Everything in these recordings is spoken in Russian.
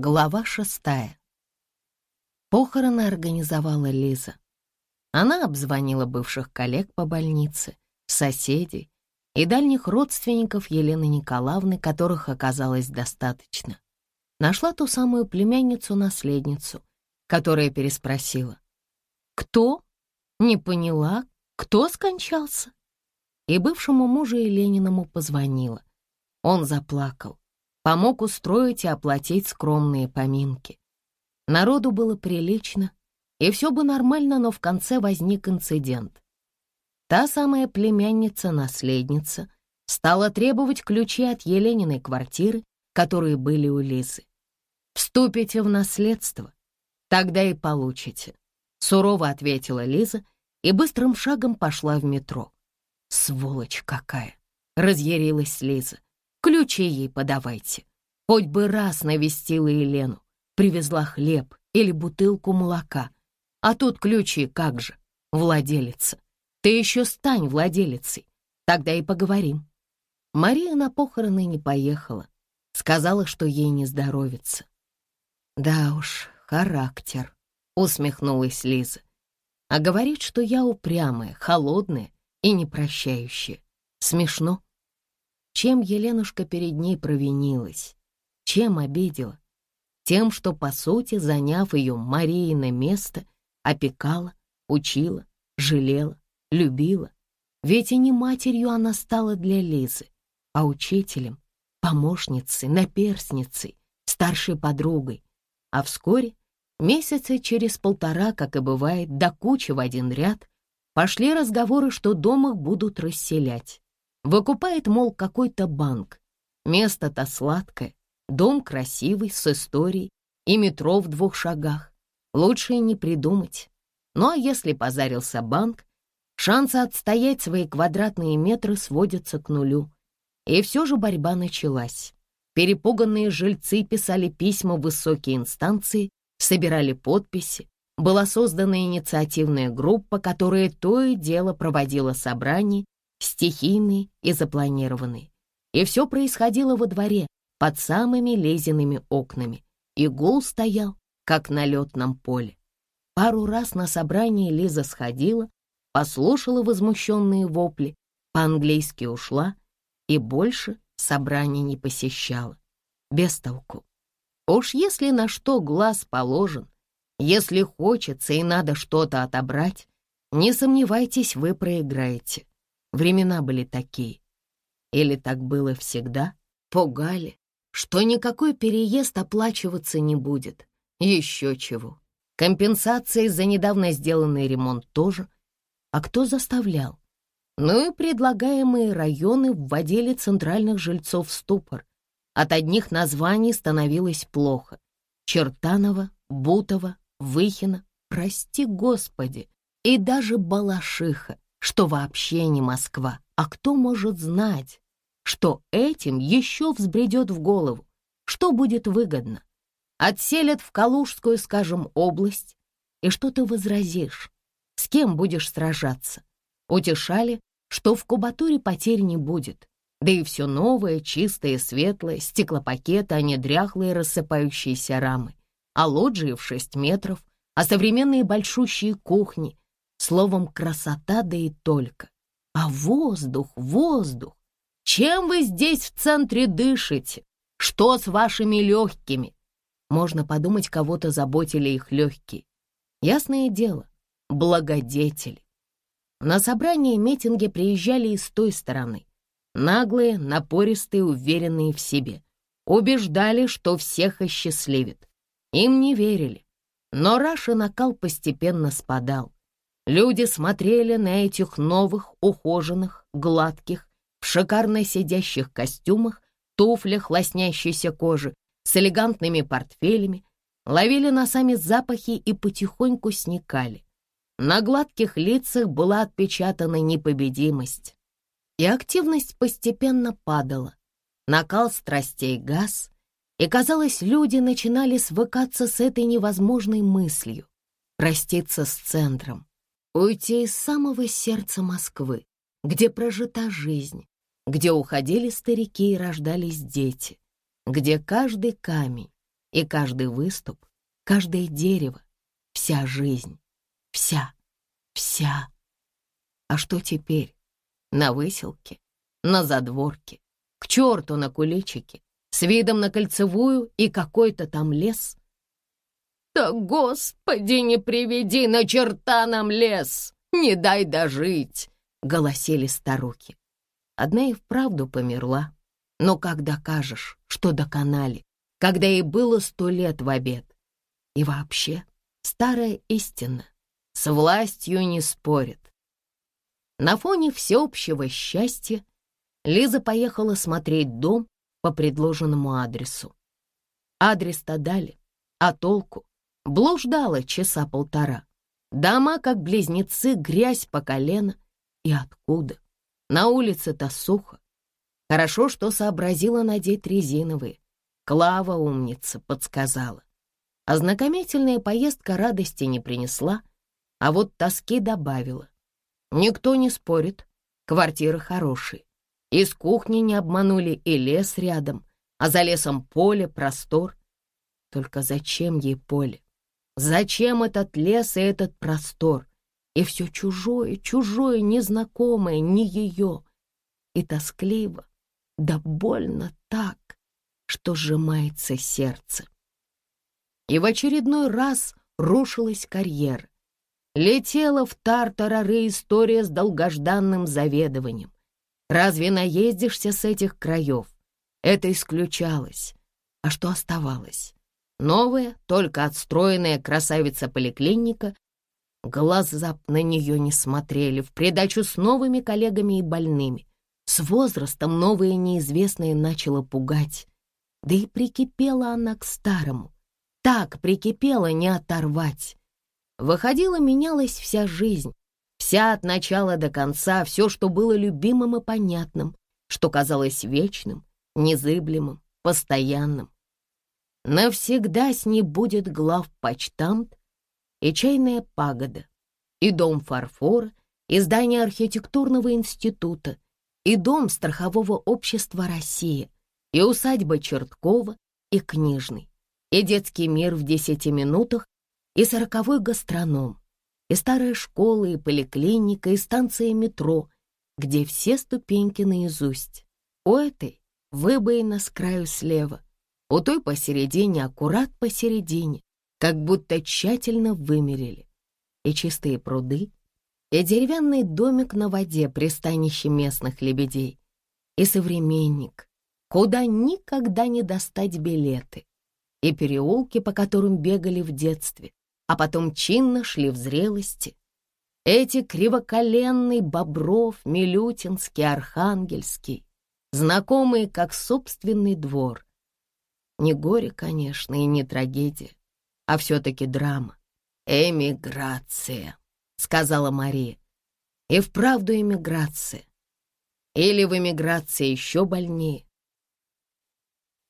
Глава шестая. Похороны организовала Лиза. Она обзвонила бывших коллег по больнице, соседей и дальних родственников Елены Николаевны, которых оказалось достаточно. Нашла ту самую племянницу-наследницу, которая переспросила. «Кто? Не поняла, кто скончался?» И бывшему мужу Елениному позвонила. Он заплакал помог устроить и оплатить скромные поминки. Народу было прилично, и все бы нормально, но в конце возник инцидент. Та самая племянница-наследница стала требовать ключи от Елениной квартиры, которые были у Лизы. «Вступите в наследство, тогда и получите», — сурово ответила Лиза и быстрым шагом пошла в метро. «Сволочь какая!» — разъярилась Лиза. Ключи ей подавайте. Хоть бы раз навестила Елену, привезла хлеб или бутылку молока. А тут ключи как же, владелица. Ты еще стань владелицей, тогда и поговорим. Мария на похороны не поехала. Сказала, что ей не здоровится. Да уж, характер, усмехнулась Лиза. А говорит, что я упрямая, холодная и непрощающая. Смешно. Чем Еленушка перед ней провинилась? Чем обидела? Тем, что, по сути, заняв ее Мариино место, опекала, учила, жалела, любила. Ведь и не матерью она стала для Лизы, а учителем, помощницей, наперсницей, старшей подругой. А вскоре, месяца через полтора, как и бывает, до кучи в один ряд, пошли разговоры, что дом их будут расселять. Выкупает, мол, какой-то банк. Место-то сладкое, дом красивый, с историей и метро в двух шагах. Лучше и не придумать. Ну а если позарился банк, шансы отстоять свои квадратные метры сводятся к нулю. И все же борьба началась. Перепуганные жильцы писали письма в высокие инстанции, собирали подписи. Была создана инициативная группа, которая то и дело проводила собрания стихийные и запланированные. И все происходило во дворе, под самыми лезиными окнами, и гул стоял, как на летном поле. Пару раз на собрании Лиза сходила, послушала возмущенные вопли, по-английски ушла и больше собрания не посещала. Без толку. Уж если на что глаз положен, если хочется и надо что-то отобрать, не сомневайтесь, вы проиграете. Времена были такие. Или так было всегда? Пугали, что никакой переезд оплачиваться не будет. Еще чего. Компенсации за недавно сделанный ремонт тоже. А кто заставлял? Ну и предлагаемые районы вводили центральных жильцов в ступор. От одних названий становилось плохо. Чертанова, Бутова, Выхина, прости господи, и даже Балашиха что вообще не Москва. А кто может знать, что этим еще взбредет в голову, что будет выгодно? Отселят в Калужскую, скажем, область, и что ты возразишь? С кем будешь сражаться? Утешали, что в кубатуре потерь не будет, да и все новое, чистое, светлое, стеклопакеты, а не дряхлые рассыпающиеся рамы, а лоджии в шесть метров, а современные большущие кухни, Словом, красота да и только. А воздух, воздух! Чем вы здесь в центре дышите? Что с вашими легкими? Можно подумать, кого-то заботили их легкие. Ясное дело, благодетели. На собрания и митинги приезжали и с той стороны. Наглые, напористые, уверенные в себе. Убеждали, что всех осчастливит. Им не верили. Но Раша накал постепенно спадал. Люди смотрели на этих новых, ухоженных, гладких, в шикарно сидящих костюмах, туфлях лоснящейся кожи, с элегантными портфелями, ловили носами запахи и потихоньку сникали. На гладких лицах была отпечатана непобедимость. И активность постепенно падала. Накал страстей газ, и, казалось, люди начинали свыкаться с этой невозможной мыслью — проститься с центром, уйти из самого сердца Москвы, где прожита жизнь, где уходили старики и рождались дети, где каждый камень, И каждый выступ, каждое дерево, вся жизнь, вся, вся. А что теперь? На выселке, на задворке, к черту на куличике, с видом на кольцевую и какой-то там лес. Да, Господи, не приведи на черта нам лес, не дай дожить, голосили старухи. Одна и вправду померла, но как докажешь, что доконали, когда ей было сто лет в обед? И вообще, старая истина, с властью не спорит. На фоне всеобщего счастья Лиза поехала смотреть дом по предложенному адресу. Адрес-то дали, а толку? Блуждала часа полтора. Дома, как близнецы, грязь по колено. И откуда? На улице-то сухо. Хорошо, что сообразила надеть резиновые. Клава умница подсказала. Ознакомительная поездка радости не принесла, а вот тоски добавила. Никто не спорит, квартиры хорошие. Из кухни не обманули и лес рядом, а за лесом поле, простор. Только зачем ей поле? Зачем этот лес и этот простор? И все чужое, чужое, незнакомое, не ее. И тоскливо, да больно так, что сжимается сердце. И в очередной раз рушилась карьера. Летела в тартарары история с долгожданным заведованием. Разве наездишься с этих краев? Это исключалось. А что оставалось? Новая, только отстроенная красавица-поликлиника. Глаза на нее не смотрели, в придачу с новыми коллегами и больными. С возрастом новое неизвестное начало пугать. Да и прикипела она к старому. Так прикипела не оторвать. Выходила, менялась вся жизнь. Вся от начала до конца, все, что было любимым и понятным, что казалось вечным, незыблемым, постоянным. Навсегда с ней будет главпочтамт и чайная пагода, и дом фарфора, и здание архитектурного института, и дом страхового общества «Россия», и усадьба Черткова, и книжный, и детский мир в десяти минутах, и сороковой гастроном, и старая школа, и поликлиника, и станция метро, где все ступеньки наизусть. У этой выбоина с краю слева, у той посередине, аккурат посередине, как будто тщательно вымерили. И чистые пруды, и деревянный домик на воде, пристанище местных лебедей, и современник, куда никогда не достать билеты, и переулки, по которым бегали в детстве, а потом чинно шли в зрелости. Эти кривоколенный Бобров, Милютинский, Архангельский, знакомые как собственный двор. Не горе, конечно, и не трагедия, а все-таки драма. «Эмиграция», — сказала Мария. «И вправду эмиграция. Или в эмиграции еще больнее».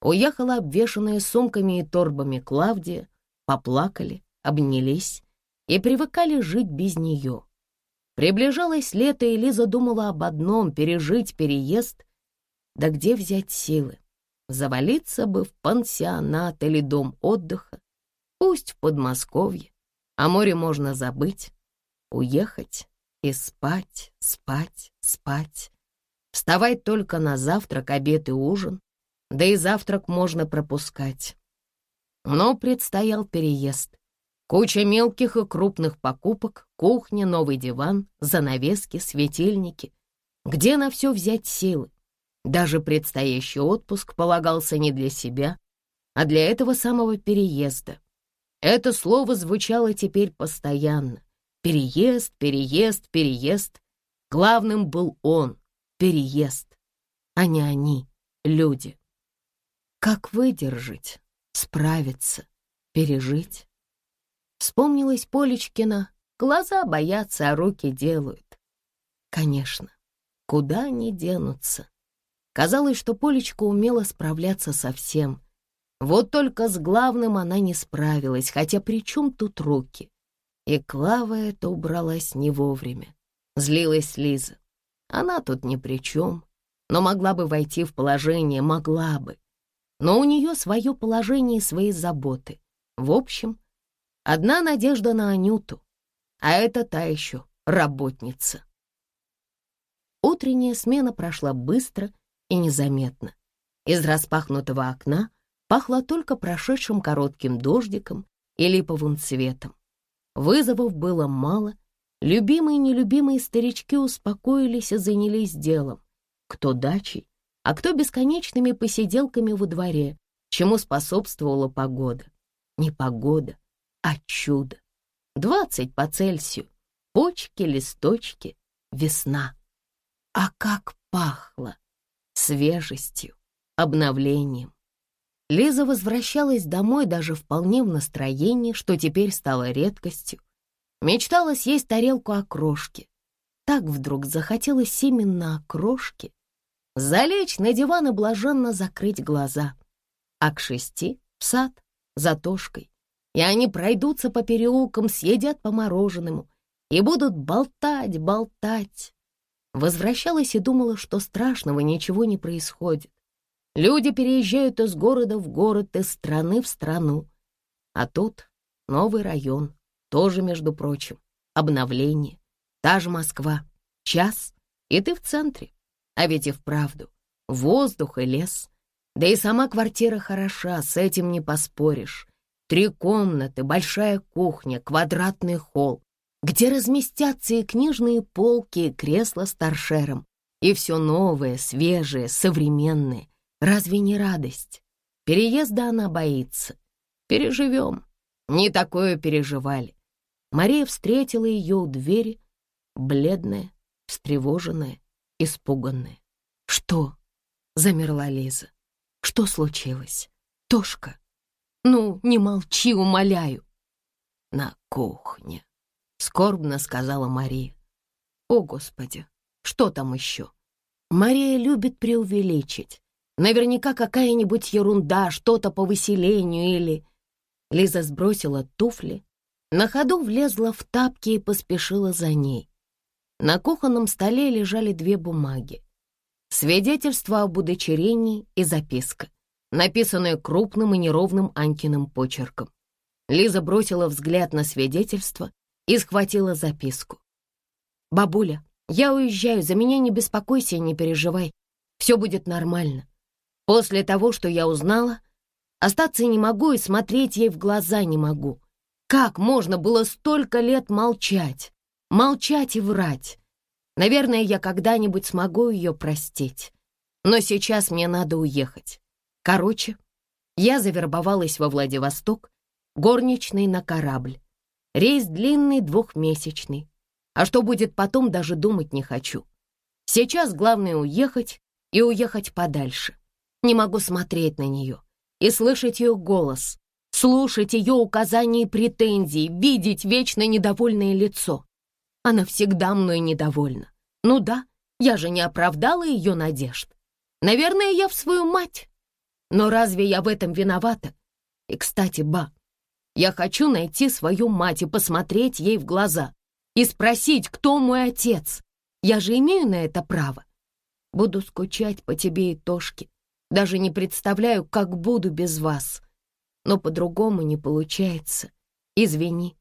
Уехала обвешанная сумками и торбами Клавдия, поплакали, обнялись и привыкали жить без нее. Приближалось лето, и Лиза думала об одном — пережить переезд. Да где взять силы? Завалиться бы в пансионат или дом отдыха, пусть в Подмосковье, а море можно забыть, уехать и спать, спать, спать. Вставать только на завтрак, обед и ужин, да и завтрак можно пропускать. Но предстоял переезд, Куча мелких и крупных покупок, кухня, новый диван, занавески, светильники. Где на все взять силы? Даже предстоящий отпуск полагался не для себя, а для этого самого переезда. Это слово звучало теперь постоянно. Переезд, переезд, переезд. Главным был он, переезд, а не они, люди. Как выдержать, справиться, пережить? Вспомнилась Полечкина. Глаза боятся, а руки делают. Конечно, куда они денутся? Казалось, что Полечка умела справляться со всем. Вот только с главным она не справилась, хотя при чем тут руки? И Клава это убралась не вовремя. Злилась Лиза. Она тут ни при чем, но могла бы войти в положение, могла бы. но у нее свое положение и свои заботы. В общем, одна надежда на Анюту, а это та еще работница. Утренняя смена прошла быстро и незаметно. Из распахнутого окна пахло только прошедшим коротким дождиком и липовым цветом. Вызовов было мало, любимые и нелюбимые старички успокоились и занялись делом. Кто дачей, а кто бесконечными посиделками во дворе, чему способствовала погода. Не погода, а чудо. Двадцать по Цельсию, почки, листочки, весна. А как пахло! Свежестью, обновлением. Лиза возвращалась домой даже вполне в настроении, что теперь стало редкостью. Мечтала съесть тарелку окрошки. Так вдруг захотелось именно окрошки, залечь на диван и блаженно закрыть глаза. А к шести — в сад, за Тошкой. И они пройдутся по переулкам, съедят по мороженому и будут болтать, болтать. Возвращалась и думала, что страшного ничего не происходит. Люди переезжают из города в город, из страны в страну. А тут новый район, тоже, между прочим, обновление. Та же Москва, час, и ты в центре. А ведь и вправду, воздух и лес. Да и сама квартира хороша, с этим не поспоришь. Три комнаты, большая кухня, квадратный холл, где разместятся и книжные полки, и кресла с торшером. И все новое, свежее, современное. Разве не радость? Переезда она боится. Переживем. Не такое переживали. Мария встретила ее у двери, бледная, встревоженная, испуганная. «Что?» — замерла Лиза. «Что случилось? Тошка? Ну, не молчи, умоляю!» «На кухне», — скорбно сказала Мария. «О, Господи, что там еще?» Мария любит преувеличить. Наверняка какая-нибудь ерунда, что-то по выселению или... Лиза сбросила туфли, на ходу влезла в тапки и поспешила за ней. На кухонном столе лежали две бумаги. Свидетельство об удочерении и записка, написанная крупным и неровным Анькиным почерком. Лиза бросила взгляд на свидетельство и схватила записку. «Бабуля, я уезжаю, за меня не беспокойся и не переживай. Все будет нормально. После того, что я узнала, остаться не могу и смотреть ей в глаза не могу. Как можно было столько лет молчать? Молчать и врать? Наверное, я когда-нибудь смогу ее простить. Но сейчас мне надо уехать. Короче, я завербовалась во Владивосток, горничной на корабль. Рейс длинный, двухмесячный. А что будет потом, даже думать не хочу. Сейчас главное уехать и уехать подальше. Не могу смотреть на нее и слышать ее голос, слушать ее указания и претензии, видеть вечно недовольное лицо. Она всегда мной недовольна. Ну да, я же не оправдала ее надежд. Наверное, я в свою мать. Но разве я в этом виновата? И, кстати, ба, я хочу найти свою мать и посмотреть ей в глаза и спросить, кто мой отец. Я же имею на это право. Буду скучать по тебе и Тошке, даже не представляю, как буду без вас. Но по-другому не получается. Извини.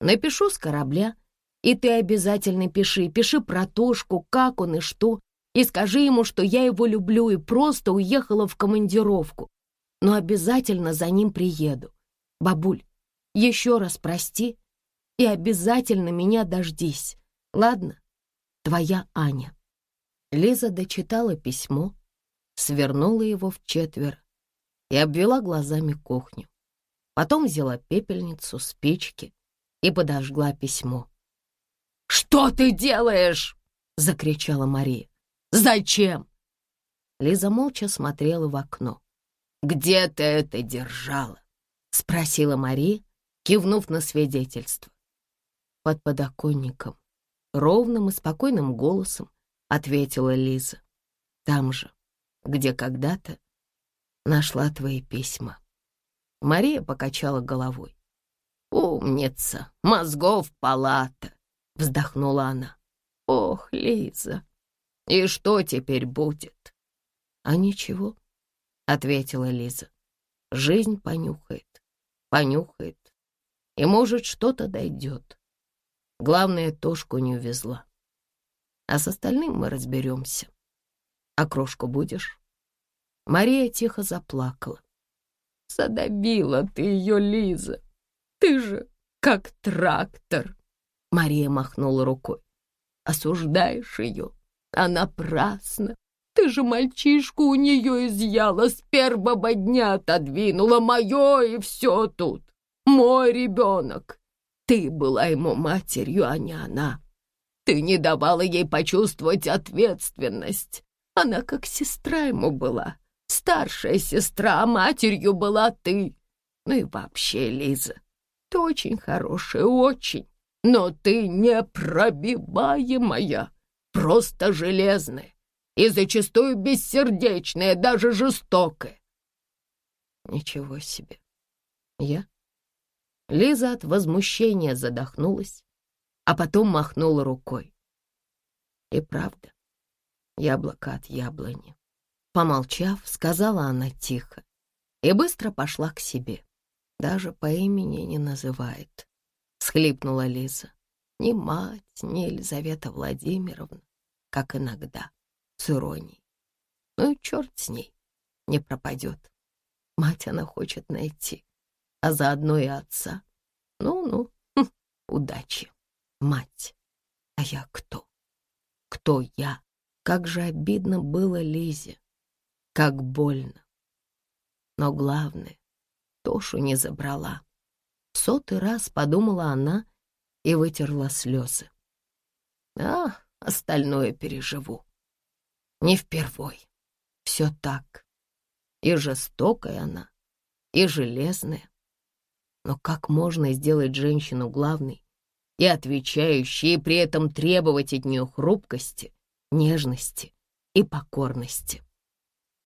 Напишу с корабля, и ты обязательно пиши. Пиши про Тошку, как он и что, и скажи ему, что я его люблю и просто уехала в командировку. Но обязательно за ним приеду. Бабуль, еще раз прости и обязательно меня дождись. Ладно? Твоя Аня. Лиза дочитала письмо, свернула его в четверо и обвела глазами кухню. Потом взяла пепельницу, спички и подожгла письмо. «Что ты делаешь?» — закричала Мария. «Зачем?» Лиза молча смотрела в окно. «Где ты это держала?» — спросила Мария, кивнув на свидетельство. Под подоконником, ровным и спокойным голосом ответила Лиза. Там же, где когда-то нашла твои письма. Мария покачала головой. «Умница! Мозгов палата!» — вздохнула она. «Ох, Лиза, и что теперь будет?» «А ничего. — ответила Лиза. «Жизнь понюхает, понюхает, и, может, что-то дойдет. Главное, Тошку не увезла. А с остальным мы разберемся. А крошку будешь?» Мария тихо заплакала. «Задобила ты ее, Лиза! Ты же как трактор!» Мария махнула рукой. «Осуждаешь ее, а напрасно. Ты же мальчишку у нее изъяла, с первого дня отодвинула мое и все тут. Мой ребенок. Ты была ему матерью, а не она. Ты не давала ей почувствовать ответственность. Она как сестра ему была, старшая сестра, а матерью была ты. Ну и вообще, Лиза, ты очень хорошая, очень, но ты непробиваемая, просто железная и зачастую бессердечная, даже жестокая. Ничего себе. Я? Лиза от возмущения задохнулась, а потом махнула рукой. И правда, яблоко от яблони. Помолчав, сказала она тихо и быстро пошла к себе. Даже по имени не называет, — схлипнула Лиза. Ни мать, ни Елизавета Владимировна, как иногда с. Ну и черт с ней, не пропадет. Мать она хочет найти, а заодно и отца. Ну-ну, хм, удачи, мать. А я кто? Кто я? Как же обидно было Лизе, как больно. Но главное, Тошу не забрала. В сотый раз подумала она и вытерла слезы. А, остальное переживу. Не впервой. Все так. И жестокая она, и железная. Но как можно сделать женщину главной и отвечающей, и при этом требовать от нее хрупкости, нежности и покорности?